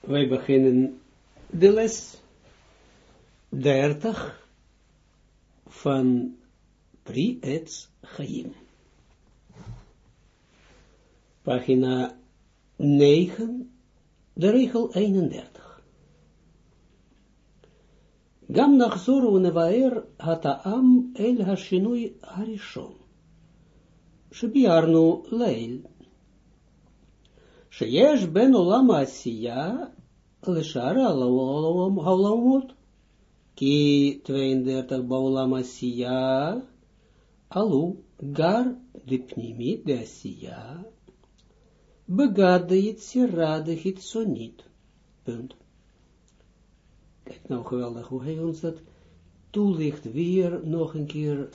wij beginnen de les 30 van Pri Etz Chaim. Pagina 9, de regel 31. Gam nachzor unevaer hataam el hashinui harishon. Shebiarnu leil. שיש בין עולם העשייה לשאר העולמות, כי 32 בעולם העשייה עלו גר דפנימית דעשייה, בגד היצירה דחיצונית. Punt. Kijk nou geweldig hoe hij ons dat toelicht weer nog een keer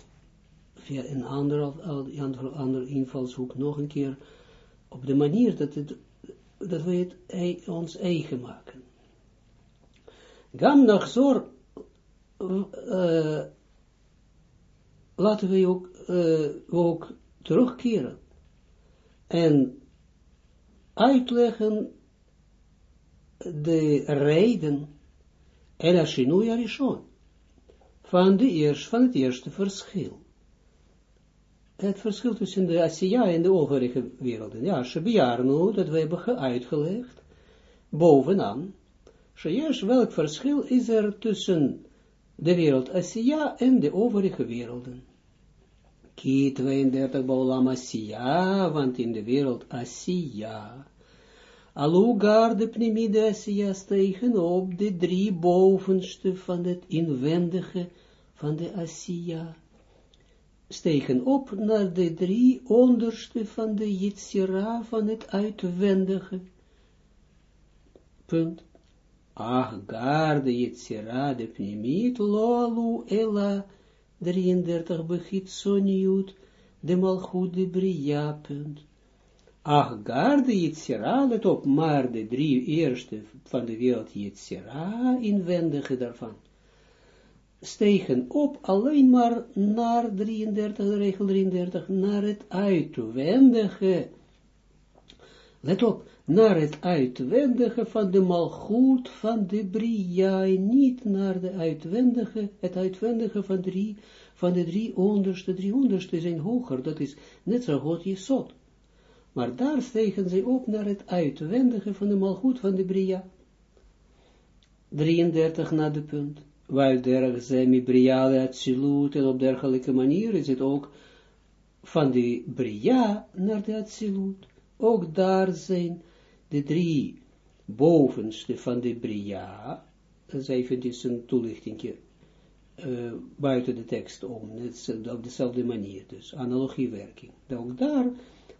via een andere, andere, andere invalshoek nog een keer op de manier dat, het, dat we het e, ons eigen maken. Gam zorg, uh, laten we ook, uh, ook terugkeren en uitleggen de reden en Ashinui Arishon van, de eerste, van het eerste verschil het verschil tussen de Asiya en de overige werelden. Ja, Shabiarnu, dat we hebben uitgelegd, bovenaan. Sheyesh, welk verschil is er tussen de wereld Asiya en de overige werelden? Ki 32 Baulam Asiya, want in de wereld Asiya, Alugar de pnimide Asiya stegen op de drie bovenste van het inwendige van de Asiya stegen op naar de drie onderste van de Yitzira van het uitwendige. Punt. Ach, gar de Yitzira de Pnimit, lolu ela 33 begitsoniut, de malchut de Bria, punt. Ach, gar de Yitzira, let op, maar de drie eerste van de wereld Yitzira, inwendige daarvan stegen op alleen maar naar 33, regel 33, naar het uitwendige. Let op, naar het uitwendige van de malgoed van de Bria, niet naar de uitwendige, het uitwendige van, drie, van de drie onderste, drie onderste zijn hoger, dat is net zo goed je zot. Maar daar stegen ze op naar het uitwendige van de malgoed van de Bria. 33 naar de punt waar derg ze mi briale atsilut en op dergelijke manier is het ook van de bria naar de atsilut. Ook daar zijn de drie bovenste van de bria, dat is even dus een toelichting uh, buiten de tekst om, net op dezelfde manier, dus analogiewerking. Ook daar,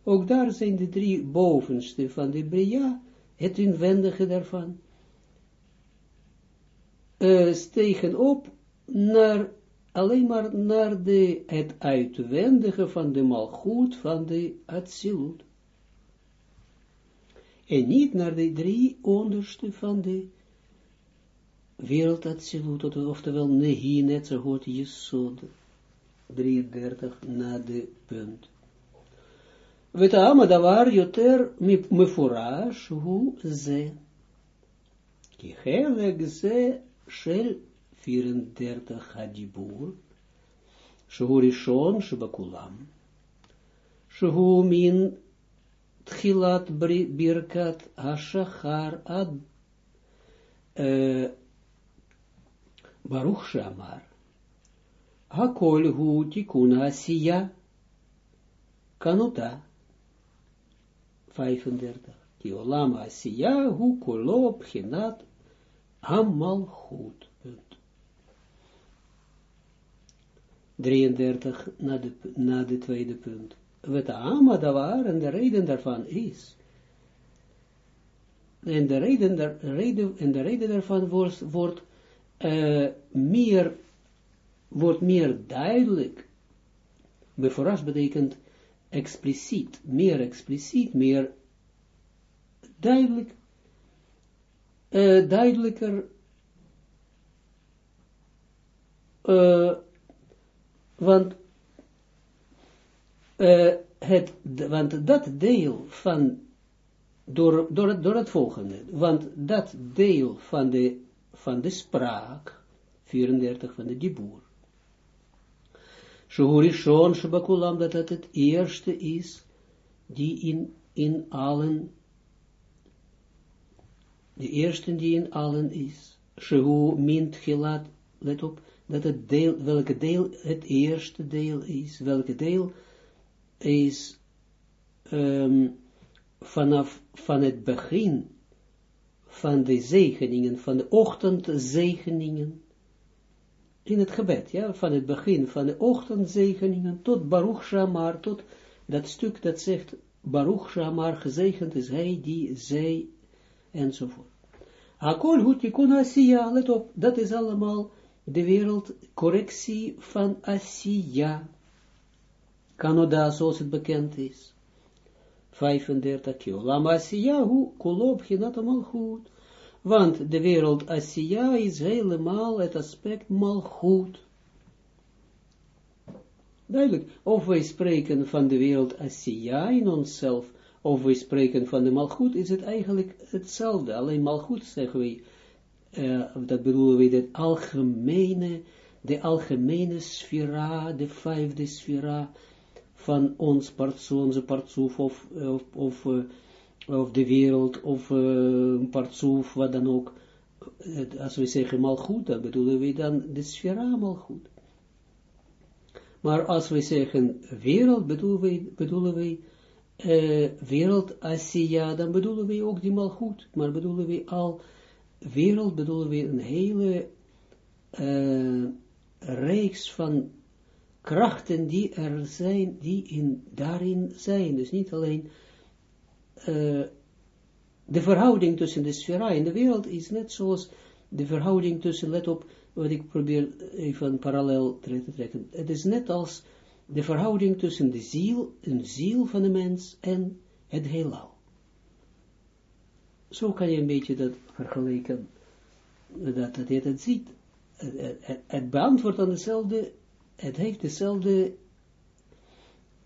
ook daar zijn de drie bovenste van de bria, het inwendige daarvan, uh, stegen op naar, alleen maar naar de, het uitwendige van de malgoed van de Atsilut. En niet naar de drie onderste van de wereld Atsilut, oftewel Nehi, net zo goed Jesod, 33 na de punt. ותאם הדבר יותר מפורש הוא זה. כי חלק זה Shel 34 Hadibur, Shehu Rishon Shebakulam, Shehu Min Tchilat Birkat Hashachar Ad Baruch Shamar, Hakol Hu Tikun Asiya, Kanuta 35, Ki Olam Asiya Hu Kolo Pchinat Hammal goed. 33 na de, na de tweede punt. Wat Amadavar en de reden daarvan is. En de reden, reden, en de reden daarvan wordt, uh, meer, wordt meer duidelijk. Betekent expliciet, meer expliciet, meer duidelijk uh, duidelijker, uh, want, uh, het, want dat deel van door, door, het, door het volgende. Want dat deel van de, van de spraak, 34 van de diboer, Shehurishon Shabakulam, dat het het eerste is, die in, in allen, de eerste die in allen is. Shehu mint gelat, let op, dat het deel, welke deel het eerste deel is, welke deel is um, vanaf van het begin van de zegeningen, van de ochtendzegeningen, in het gebed, ja, van het begin van de ochtendzegeningen tot Baruch Shamar, tot dat stuk dat zegt, Baruch Shamar, gezegend is hij die zij, enzovoort. Akol hutikun asiya, let op, dat is allemaal de wereld, correctie van asiya. Canada, zoals het bekend is. 35 kilo. Lama asiya, hu, kolob, allemaal goed. Want de wereld asiya is helemaal het aspect malchut. Duidelijk, of wij spreken van de wereld asiya in onszelf, of wij spreken van de malchut, is het eigenlijk hetzelfde. Alleen malchut zeggen wij, uh, dat bedoelen we de algemene, de algemene sfera, de vijfde sfera van ons partsoef, onze partsoef, of, of, uh, of de wereld, of uh, een partsoef, wat dan ook. Als we zeggen malchut, dan bedoelen we dan de sfera malchut. Maar als we zeggen wereld, bedoelen we, bedoelen we uh, wereld Asiya, dan bedoelen we ook die malchut, maar bedoelen we al wereld bedoelen we een hele uh, reeks van krachten die er zijn, die in, daarin zijn. Dus niet alleen uh, de verhouding tussen de sfera en de wereld is net zoals de verhouding tussen, let op, wat ik probeer even parallel te trekken. Het is net als de verhouding tussen de ziel, een ziel van de mens en het heelal. Zo kan je een beetje dat vergelijken, dat, dat je het ziet. Het, het, beantwoordt aan dezelfde, het heeft dezelfde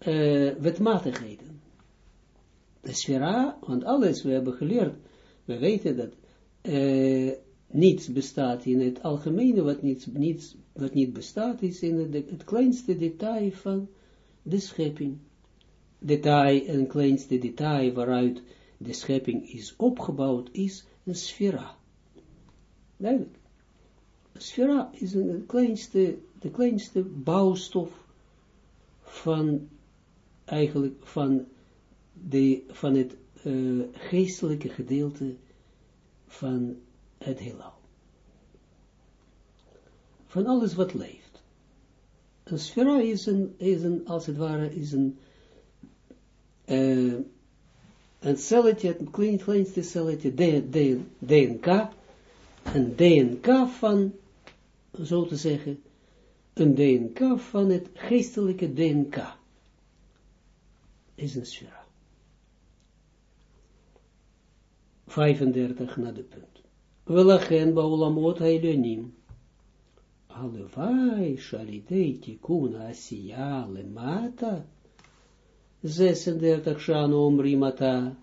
uh, wetmatigheden. De sfera, want alles, we hebben geleerd, we weten dat uh, niets bestaat in het algemene, wat, niets, niets, wat niet bestaat, is in het, kleinste detail van de schepping. Detail, een kleinste detail waaruit de schepping is opgebouwd, is een sfera. Duidelijk. Sfera is een, kleinste, de kleinste bouwstof van, eigenlijk van, de, van het uh, geestelijke gedeelte van het heelal. Van alles wat leeft. Een sfera is een, is een als het ware, is een, uh, een celletje, het klein, kleinste celletje, DNK, een DNK van, zo te zeggen, een DNK van het geestelijke DNK, is een sfera. 35 naar de punt. Welachen baulamot hailionim. Alevai shalidei tikun asiya lemata 36 shana omrimata.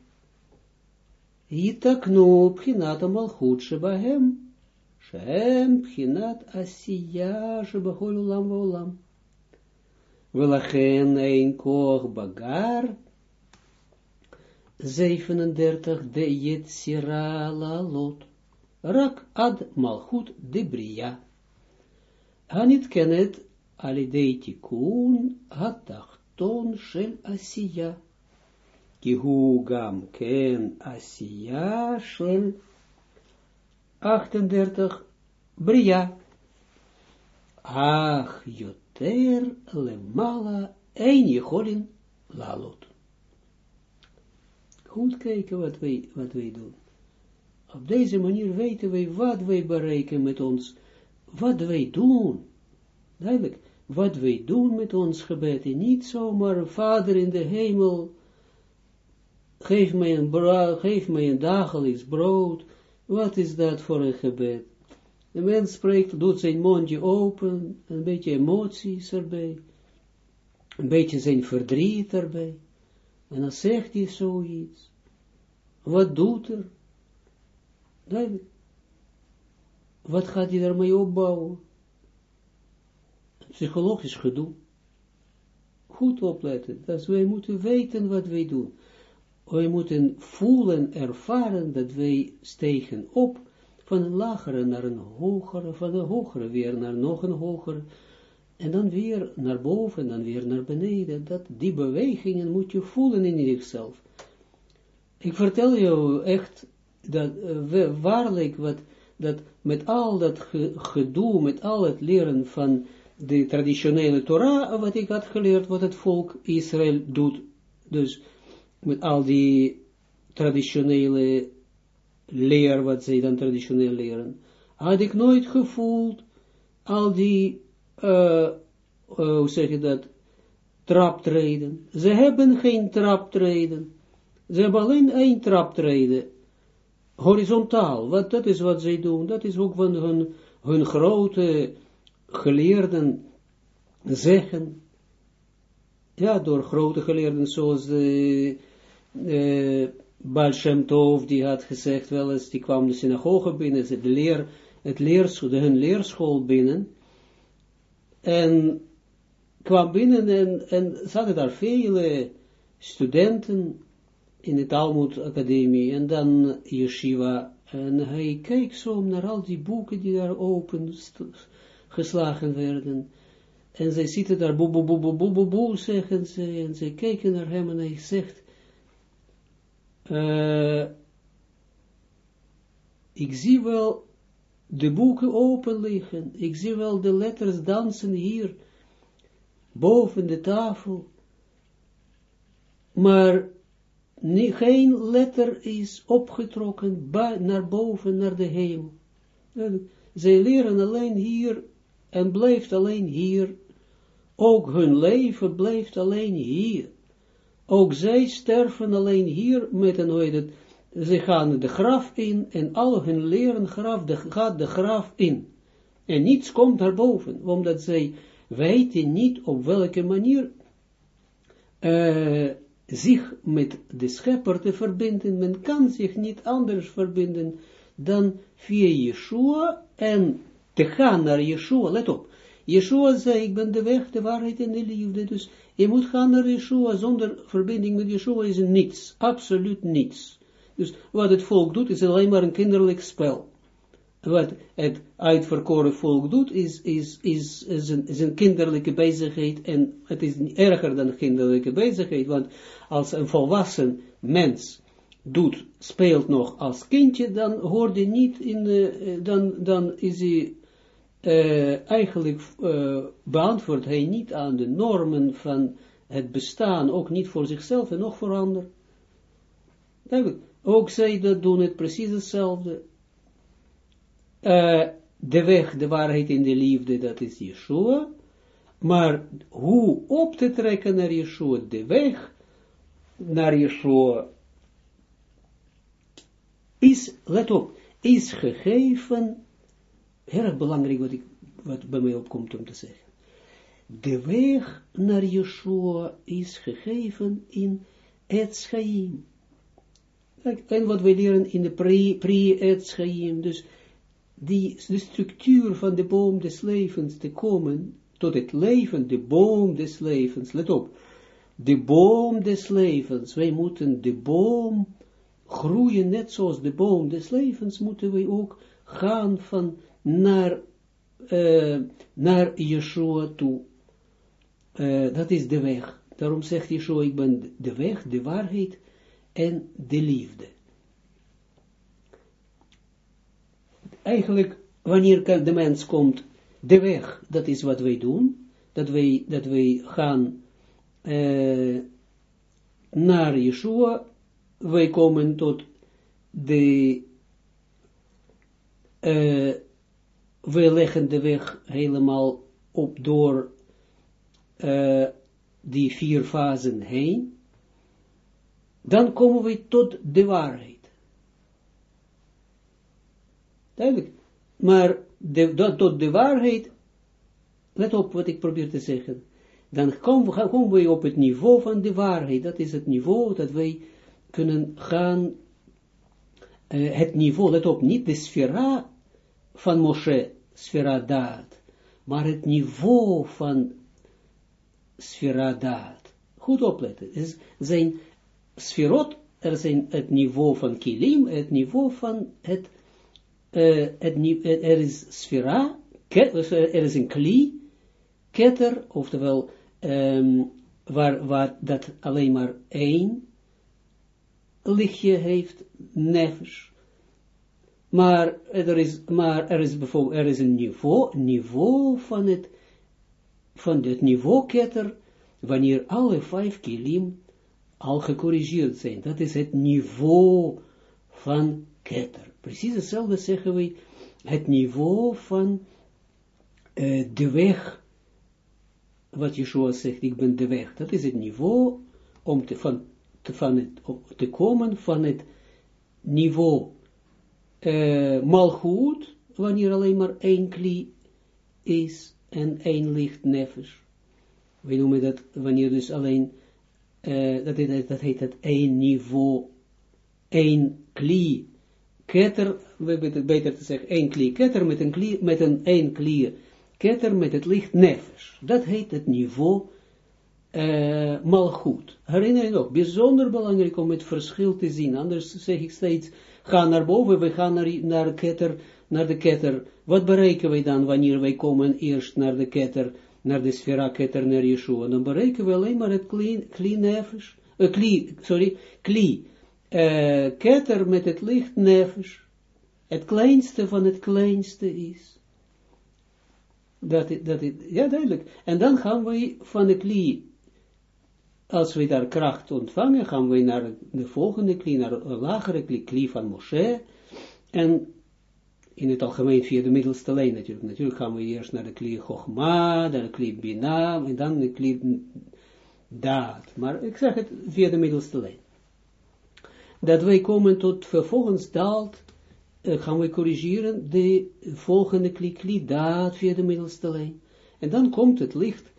Yitaknu pchinat amalchut shebahem. Shem pchinat asiya shebachol ulam vaulam. Velachen ein koch bagar. 37 de Yetzira lalot. Rak ad malchut de bria. Hanit kenet alidei tikun hatach ton shel asiya. Kihu gam ken asiya shel 38 bria. Ach, yoter lemala ein jecholin lalot. Goed kijken wat wij, wat wij doen. Op deze manier weten wij wat wij bereiken met ons, wat wij doen. Duidelijk wat wij doen met ons gebed, en niet zomaar, Vader in de hemel, geef mij een, geef mij een dagelijks brood, wat is dat voor een gebed? De mens spreekt, doet zijn mondje open, een beetje emoties erbij, een beetje zijn verdriet erbij, en dan zegt hij zoiets. Wat doet er? Duidelijk. Wat gaat hij daarmee opbouwen? Psychologisch gedoe. Goed opletten. Dat wij moeten weten wat wij doen. Wij moeten voelen, ervaren dat wij stegen op van een lagere naar een hogere, van een hogere weer naar nog een hogere, en dan weer naar boven, en dan weer naar beneden. Dat, die bewegingen moet je voelen in jezelf. Ik vertel je echt, dat uh, waarlijk, wat, dat met al dat gedoe, met al het leren van de traditionele Torah, wat ik had geleerd, wat het volk Israël doet, dus met al die traditionele leer, wat zij dan traditioneel leren, had ik nooit gevoeld, al die, uh, hoe zeg je dat, traptreden. Ze hebben geen traptreden. Ze hebben alleen één traptreden. Horizontaal. Wat, dat is wat zij doen. Dat is ook van hun, hun grote geleerden zeggen. Ja, door grote geleerden zoals de, de Tov, die had gezegd wel eens, die kwam de synagoge binnen, het, leer, het leerschool, de, hun leerschool binnen, en kwam binnen en, en zaten daar vele studenten in de Talmud Academie, en dan yeshiva, en hij keek zo naar al die boeken die daar open geslagen werden, en zij zitten daar boe, boe, boe, boe, boe, boe, zeggen ze, en zij kijken naar hem en hij zegt, uh, ik zie wel de boeken open liggen, ik zie wel de letters dansen hier, boven de tafel, maar geen letter is opgetrokken naar boven, naar de hemel. Zij leren alleen hier, en blijft alleen hier, ook hun leven blijft alleen hier. Ook zij sterven alleen hier met een ooit, ze gaan de graf in en al hun leren graf, de, gaat de graf in. En niets komt daarboven, omdat zij weten niet op welke manier uh, zich met de schepper te verbinden. Men kan zich niet anders verbinden dan via Yeshua en te gaan naar Yeshua, let op. Yeshua zei, ik ben de weg, de waarheid en de liefde, dus je moet gaan naar Yeshua, zonder verbinding met Yeshua is niets, absoluut niets. Dus wat het volk doet, is alleen maar een kinderlijk spel. Wat het uitverkoren volk doet, is, is, is, is, een, is een kinderlijke bezigheid, en het is erger dan kinderlijke bezigheid, want als een volwassen mens doet, speelt nog als kindje, dan hoort hij niet in, de, dan, dan is hij uh, eigenlijk uh, beantwoordt hij niet aan de normen van het bestaan, ook niet voor zichzelf en nog voor anderen. Ook zij dat doen het precies hetzelfde. Uh, de weg, de waarheid in de liefde, dat is Yeshua. Maar hoe op te trekken naar Yeshua, de weg naar Yeshua, is, let op, is gegeven erg belangrijk wat, ik, wat bij mij opkomt om te zeggen. De weg naar Yeshua is gegeven in het En wat wij leren in de pre-et dus die, de structuur van de boom des levens te komen tot het leven, de boom des levens, let op, de boom des levens, wij moeten de boom groeien, net zoals de boom des levens, moeten wij ook gaan van naar, uh, naar Yeshua toe. Uh, dat is de weg. Daarom zegt Yeshua, ik ben de weg, de waarheid en de liefde. Eigenlijk, wanneer de mens komt, de weg, dat is wat wij doen, dat wij, dat wij gaan uh, naar Yeshua, wij komen tot de uh, we leggen de weg helemaal op door uh, die vier fasen heen, dan komen we tot de waarheid. Maar dat, tot de waarheid, let op wat ik probeer te zeggen, dan komen we, op het niveau van de waarheid. Dat is het niveau dat wij kunnen gaan uh, het niveau, let op, niet de sfera van Moshe, sfera daad, maar het niveau van sfera daad. Goed opletten, is zijn sferot, er zijn het niveau van kilim, het niveau van het, uh, het er is sfera, er is een kli, ketter, oftewel, um, waar, waar dat alleen maar één lichtje heeft, nefesh. Maar er is, maar er is bijvoorbeeld, er is een niveau, niveau van het, van het niveau ketter, wanneer alle vijf kilim al gecorrigeerd zijn. Dat is het niveau van ketter. Precies hetzelfde zeggen we, het niveau van uh, de weg, wat Yeshua zegt, ik ben de weg. Dat is het niveau om te, van, te, komen van het niveau uh, malgoed, wanneer alleen maar één kli is en één licht nefesh. We noemen dat wanneer dus alleen, uh, dat, heet, dat heet het één niveau, één kli, ketter, beter te zeggen, één kli ketter met een kli, met een één kli ketter met het licht nefesh. Dat heet het niveau uh, malgoed. Herinner je nog, bijzonder belangrijk om het verschil te zien, anders zeg ik steeds, ga naar boven, we gaan naar, naar, ketter, naar de ketter. Wat bereiken wij dan wanneer wij komen eerst naar de ketter, naar de sfera ketter, naar Yeshua? Dan bereiken we alleen maar het kli nefesh, uh, kli, sorry, kli, uh, ketter met het licht nefesh. Het kleinste van het kleinste is. Dat, dat, ja, duidelijk. En dan gaan we van de kli als we daar kracht ontvangen, gaan we naar de volgende kli, naar een lagere kli, kli van Moshe, en in het algemeen via de middelste lijn natuurlijk. Natuurlijk gaan we eerst naar de kli Chogma, dan de kli Bina, en dan de kli Daad. Maar ik zeg het via de middelste lijn. Dat wij komen tot, vervolgens daalt, uh, gaan we corrigeren de volgende kli, kli Daad via de middelste lijn. En dan komt het licht,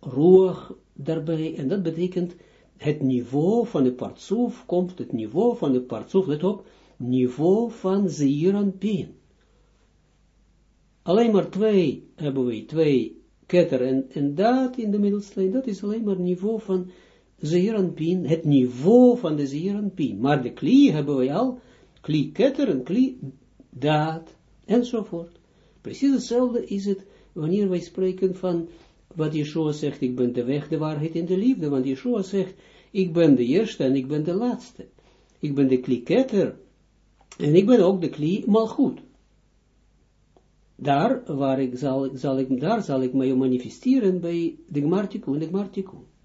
roer, daarbij, en dat betekent het niveau van de partsoef, komt het niveau van de partsoef, let op, niveau van Zeeran Pin. Alleen maar twee hebben we, twee ketter en, dat in de middelste dat is alleen maar niveau van Zeeran Pin, het niveau van de Zeeran Pin. Maar de kli hebben we al, kli ketter en daad, enzovoort. Precies hetzelfde is het wanneer wij spreken van wat Yeshua zegt, ik ben de weg, de waarheid en de liefde, want Yeshua zegt, ik ben de eerste en ik ben de laatste. Ik ben de kliketter en ik ben ook de kli malgoed. Daar, waar ik zal, zal ik, daar zal ik mij manifesteren bij de Gmartikun, de Gmartikun.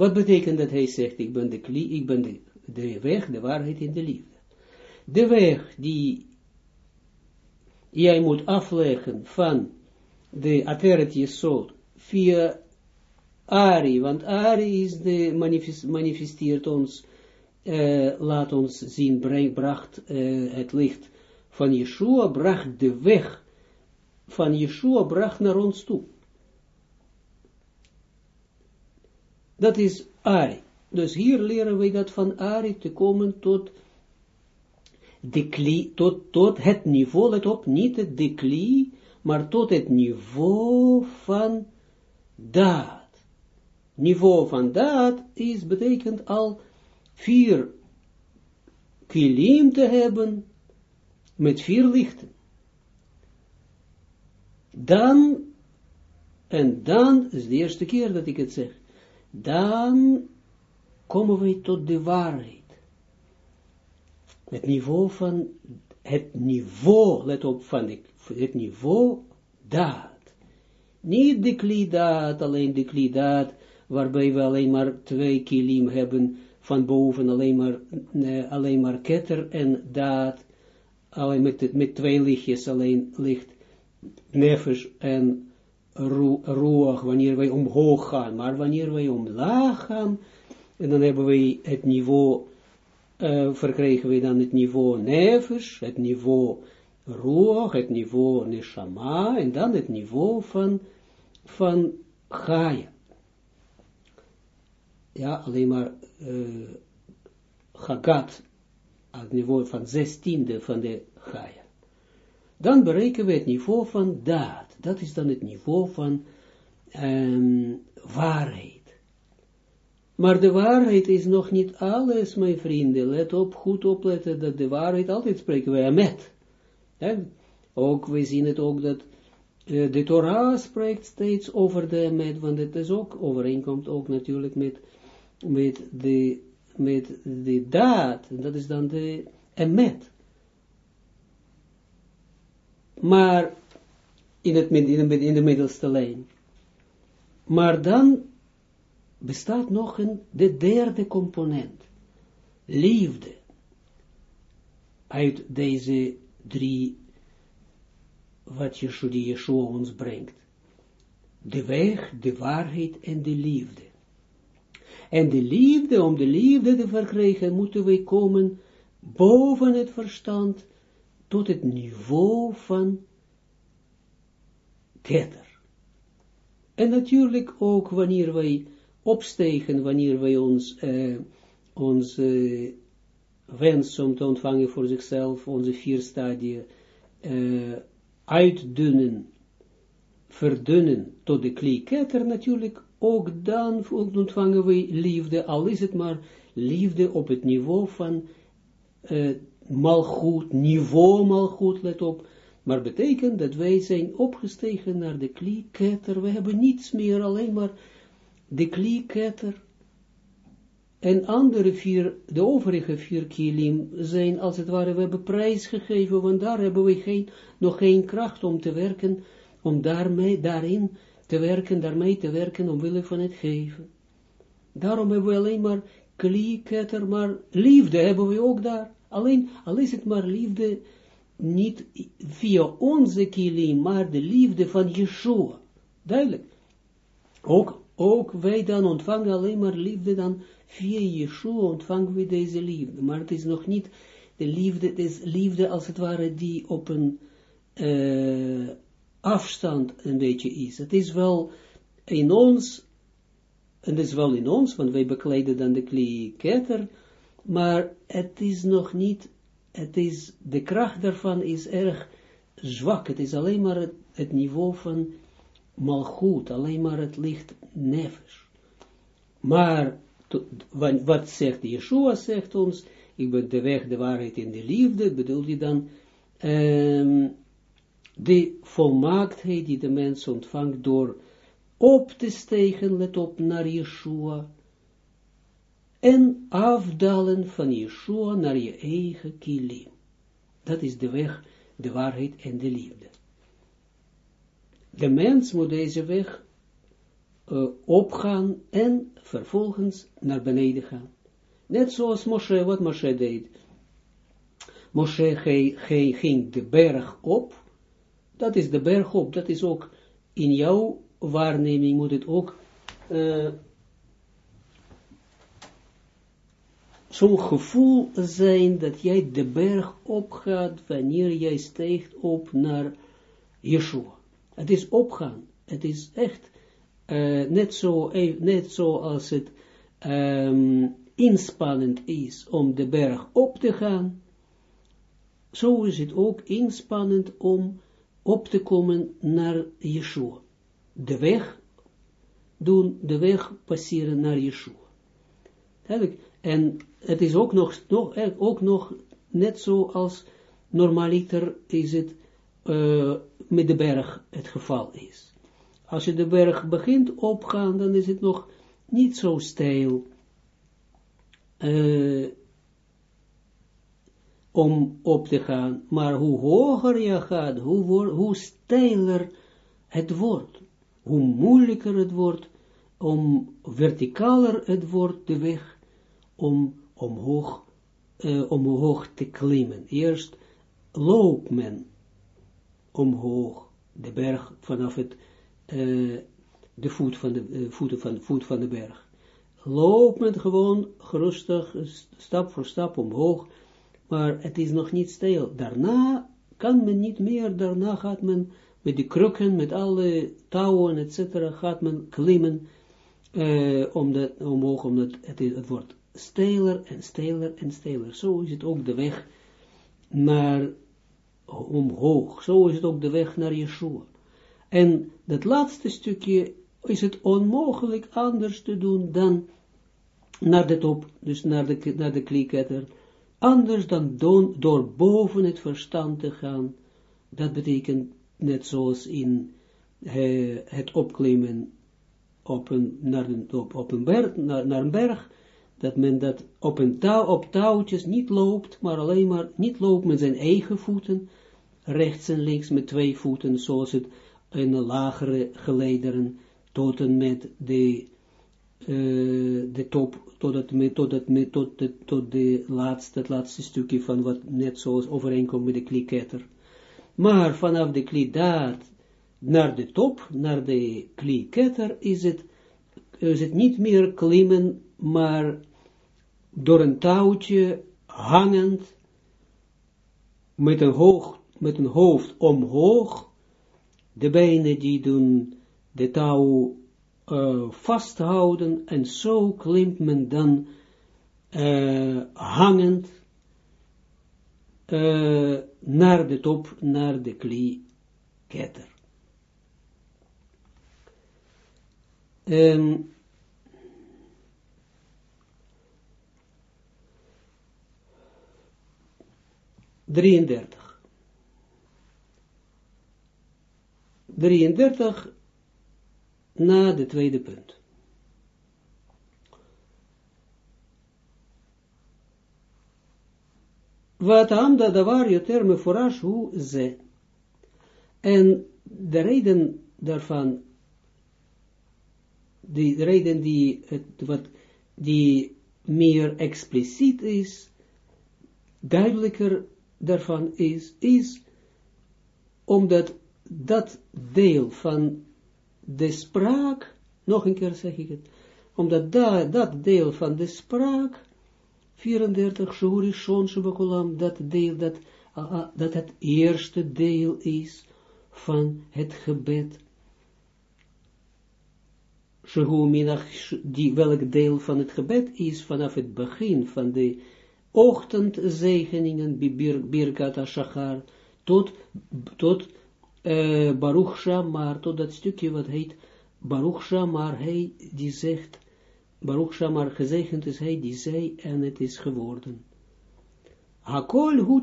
Wat betekent dat hij zegt, ik ben de kli, ik ben de, weg, de waarheid en de liefde. De weg die jij moet afleggen van de Ateret Yesod via Ari, want Ari is de manifest, manifesteert ons, uh, laat ons zien, breng, bracht uh, het licht van Yeshua, bracht de weg van Yeshua, bracht naar ons toe. Dat is Ari. Dus hier leren wij dat van Ari te komen tot de tot, tot het niveau, let op, niet de kli, maar tot het niveau van daad. Niveau van daad is, betekent al vier kilim te hebben met vier lichten. Dan, en dan, is de eerste keer dat ik het zeg, dan komen we tot de waarheid. Het niveau van, het niveau, let op, van het niveau daad. Niet de klidaat, alleen de klidaat, waarbij we alleen maar twee kilim hebben, van boven alleen maar, uh, alleen maar ketter en daad, alleen met, met twee lichtjes, alleen licht nefesh en roeg, wanneer wij omhoog gaan, maar wanneer wij omlaag gaan, en dan hebben wij het niveau, uh, verkrijgen we dan het niveau nefesh, het niveau roog, het niveau neshama, en dan het niveau van, van Gaia. Ja, alleen maar uh, Hagat het niveau van zestiende van de Gaia. Dan berekenen we het niveau van daad. Dat is dan het niveau van um, waarheid. Maar de waarheid is nog niet alles, mijn vrienden. Let op, goed opletten, dat de waarheid, altijd spreken wij met. Ook, we zien het ook dat uh, de Torah spreekt steeds over de met, want het is ook overeenkomt ook natuurlijk met, met de met de daad, dat is dan de emet. Maar in, het, in, de, in de middelste lijn. Maar dan bestaat nog een, de derde component. Liefde. Uit deze drie, wat Yeshua, die Yeshua ons brengt. De weg, de waarheid en de liefde. En de liefde, om de liefde te verkrijgen, moeten wij komen boven het verstand tot het niveau van ketter. En natuurlijk ook wanneer wij opstegen, wanneer wij ons, uh, onze wens om te ontvangen voor zichzelf, onze vier stadia, uh, uitdunnen, verdunnen tot de klieketter, natuurlijk ook dan ontvangen we liefde, al is het maar liefde op het niveau van uh, malgoed, niveau malgoed, let op, maar betekent dat wij zijn opgestegen naar de klieketter, we hebben niets meer, alleen maar de klieketter, en andere vier, de overige vier kilim zijn als het ware, we hebben prijs gegeven, want daar hebben we geen, nog geen kracht om te werken, om daarmee, daarin te werken, daarmee te werken, omwille van het geven. Daarom hebben we alleen maar klieketter, maar liefde hebben we ook daar. Alleen, al is het maar liefde, niet via onze kilim, maar de liefde van Yeshua. Duidelijk. Ook, ook wij dan ontvangen alleen maar liefde dan via Yeshua ontvangen we deze liefde. Maar het is nog niet de liefde, het is liefde als het ware die op een uh, afstand een beetje is. Het is wel in ons, en het is wel in ons, want wij bekleiden dan de klieketter, maar het is nog niet, het is, de kracht daarvan is erg zwak. Het is alleen maar het, niveau van malgoed, alleen maar het licht nefes. Maar, wat zegt Yeshua, zegt ons, ik ben de weg, de waarheid en de liefde, bedoel je dan, um, de volmaaktheid die de mens ontvangt door op te stegen, let op, naar Yeshua, en afdalen van Yeshua naar je eigen kilim. Dat is de weg, de waarheid en de liefde. De mens moet deze weg uh, opgaan en vervolgens naar beneden gaan. Net zoals Moshe, wat Moshe deed. Moshe ging de berg op, dat is de berg op, dat is ook in jouw waarneming moet het ook uh, zo'n gevoel zijn dat jij de berg opgaat wanneer jij steekt op naar Yeshua. Het is opgaan. Het is echt uh, net, zo, net zo als het um, inspannend is om de berg op te gaan. Zo is het ook inspannend om op te komen naar Yeshua. De weg doen, de weg passeren naar Yeshua. En het is ook nog, nog, eh, ook nog net zo als normaliter is het uh, met de berg het geval is. Als je de berg begint opgaan, dan is het nog niet zo steil. Uh, om op te gaan, maar hoe hoger je gaat, hoe, hoe steiler het wordt, hoe moeilijker het wordt, om verticaler het wordt de weg, om omhoog, uh, omhoog te klimmen. Eerst loopt men omhoog, de berg vanaf het, uh, de voet van de, uh, voeten van, voet van de berg. Loopt men gewoon gerustig, stap voor stap omhoog, maar het is nog niet stil. Daarna kan men niet meer, daarna gaat men met die krukken, met alle touwen, etc., gaat men klimmen, uh, omdat, omhoog, omdat het, het wordt steiler en steiler en steiler. Zo is het ook de weg naar omhoog. Zo is het ook de weg naar Yeshua. En dat laatste stukje is het onmogelijk anders te doen dan naar de top, dus naar de, naar de kliketter, anders dan door boven het verstand te gaan. Dat betekent net zoals in uh, het opklimmen op een, naar een, op, op een berg, naar, een berg, dat men dat op, een touw, op touwtjes niet loopt, maar alleen maar niet loopt met zijn eigen voeten, rechts en links met twee voeten, zoals het in de lagere gelederen, tot en met de, uh, de top, tot het, met, tot het, met, tot de, tot de laatste, het laatste stukje van wat net zoals overeenkomt met de kliketter. Maar vanaf de klidaat naar de top, naar de kliketter, is het, is het niet meer klimmen, maar door een touwtje hangend, met een, hoog, met een hoofd omhoog, de benen die doen de touw uh, vasthouden en zo klimt men dan uh, hangend uh, naar de top, naar de kli-ketter. Um, drieëndertig. Drieëndertig na de tweede punt. Wat amda davar yoter meforash hu ze. En de reden daarvan, de reden die, wat, die meer expliciet is, duidelijker daarvan is, is omdat dat deel van de spraak, nog een keer zeg ik het, omdat da, dat deel van de spraak, 34, Shuri Shon Shubakulam, dat deel, dat, uh, dat het eerste deel is van het gebed. Shehu die welk deel van het gebed is vanaf het begin van de ochtendzegeningen, Birkat HaShachar, tot, tot uh, Baruch Shamar, tot dat stukje wat heet Baruch Shamar, hij die zegt, Baruch Shamar gezegend is hij die zei en het is geworden. Hakol hu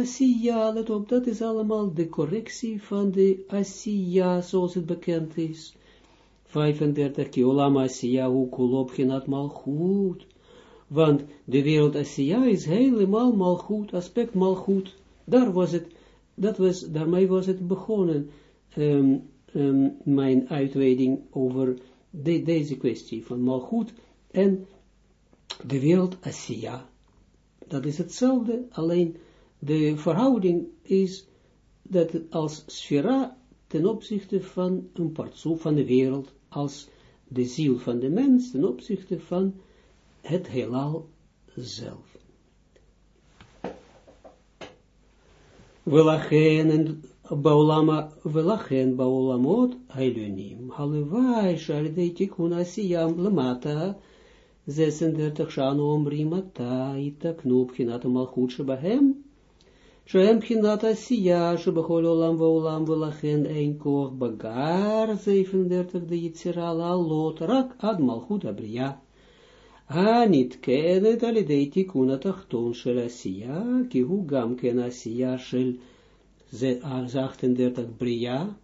asiya, let op, dat is allemaal de correctie van de asiya, zoals het bekend is. 35, ki olam asiya hu kulop genat mal goed. Want de wereld asiya is helemaal mal goed, aspect mal goed. Daar was het dat was, daarmee was het begonnen, um, um, mijn uitweiding over de, deze kwestie van Malchut en de wereld Asiya. Dat is hetzelfde, alleen de verhouding is dat als sfera ten opzichte van een partsoef van de wereld, als de ziel van de mens ten opzichte van het heelal zelf. Velachen en baulama, velachen baulamot hailunim. Halewai, shalidei tikun asiyam lamata. 36 shanu omrim ata, itaknu bchinat malchut shebahem. Shem bchinat asiya, shebachol olam vaulam velachen ein koch bagar. 37 de yitzira la lot, rak ad abriya. Anit kenet alidei tikun atachton shel asiya, ki hu gam ken asiya shel 38 bria,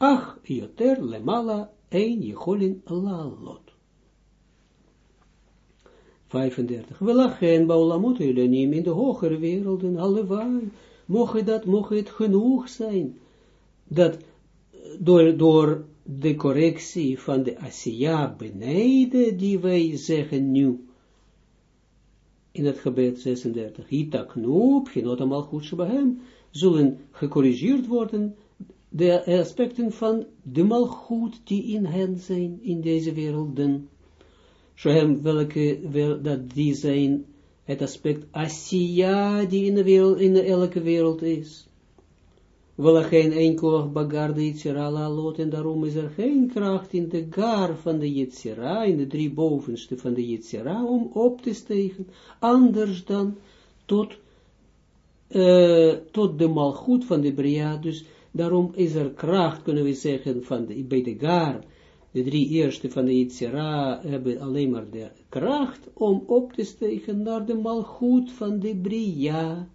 ach yoter lemala ein jecholin lalot. 35. Welachen baulamot neem in de hogere werelden, allewaai, mocht dat, mocht het genoeg zijn, dat door, door de correctie van de Asiya beneden, die wij zeggen nu, in het gebed 36, Ita knoop, genot amal goed hem, zullen gecorrigeerd worden, de aspecten van de malgoed die in hen zijn, in deze werelden. Shohem, welke, wel, dat die zijn, het aspect Asiya, die in de in elke wereld is. Wel geen enkel bagar de Yitzhira lot, en daarom is er geen kracht in de gar van de Yitzhira, in de drie bovenste van de Yitzhira, om op te stegen, anders dan tot, tot de malgoed van de Bria, dus daarom is er kracht, kunnen we zeggen, van de, bij de gar, de drie eerste van de Yitzhira hebben alleen maar de kracht om op te stegen naar de malgoed van de Bria.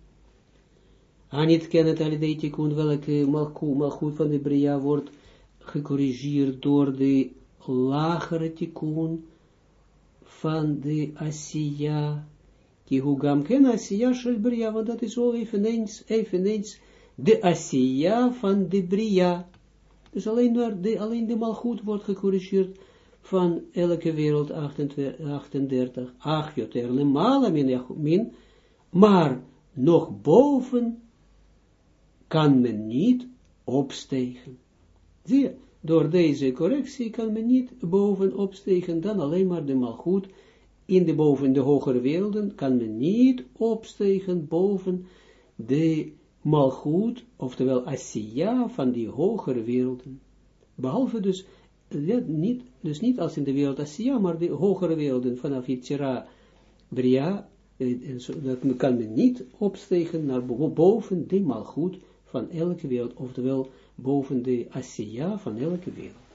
Anit kennet al de tikkun, welke malgoed van de Bria wordt gecorrigeerd door de lagere tikkun van de Asiya. Hoe gam ken Asiya shel Bria, want dat is al eveneens, de Asiya van de Bria. Dus alleen, door de, alleen de malgoed wordt gecorrigeerd van elke wereld 38, ach, joter lemala min, min, maar nog boven kan men niet opstegen. Zie je, door deze correctie kan men niet boven opstegen, dan alleen maar de malgoed in de boven de hogere werelden kan men niet opstegen boven de malgoed, oftewel Asiya van die hogere werelden. Behalve dus, niet, dus niet als in de wereld Asiya, maar de hogere werelden vanaf Yitzhira, Bria, eh, dat kan men niet opstegen naar boven de malgoed van elke wereld, oftewel boven de Asiya van elke wereld.